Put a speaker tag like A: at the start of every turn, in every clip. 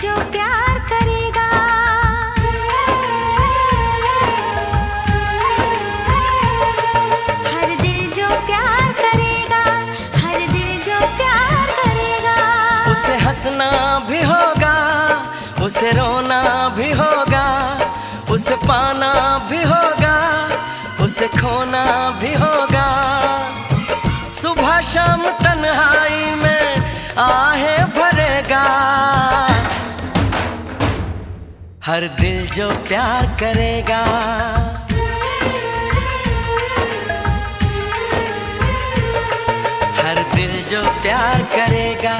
A: जो प्यार जो प्यार हर जो प्यार उसे हंसना भी होगा, उसे रोना भी होगा, उसे पाना भी होगा, उसे खोना भी होगा। सुबह शाम तन्हाई में हर दिल जो प्यार करेगा। हर दिल जो प्यार करेगा,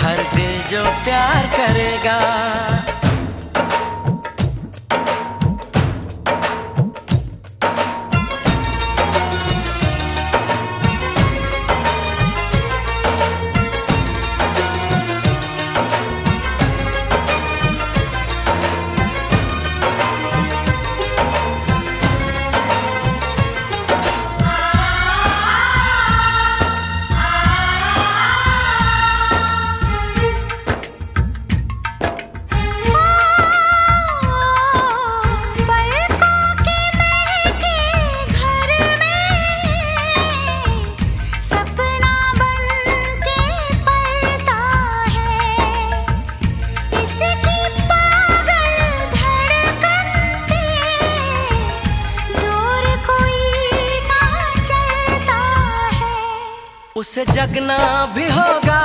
A: हर दिल जो प्यार करेगा। उसे जगना भी होगा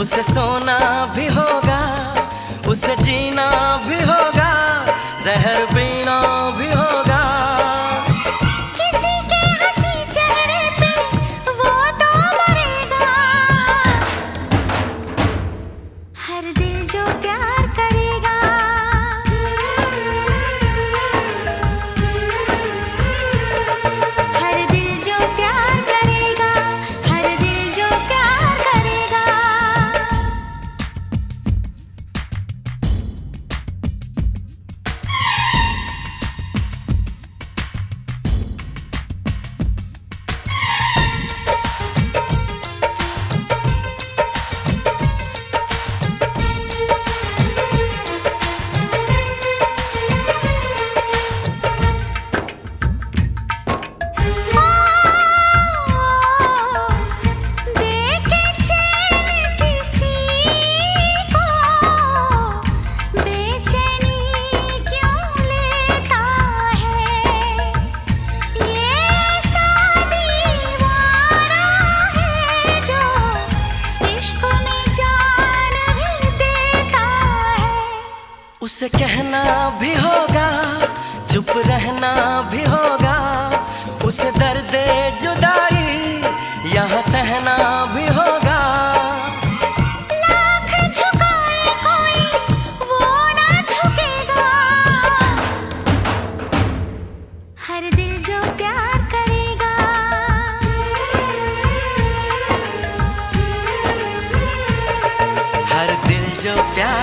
A: उसे सोना भी होगा उसे जीना भी होगा। तुझसे कहना भी होगा चुप रहना भी होगा। उस दर्द जुदाई यहाँ सहना भी होगा।
B: कोई, वो ना हर दिल जो प्यार करेगा। हर दिल जो प्यार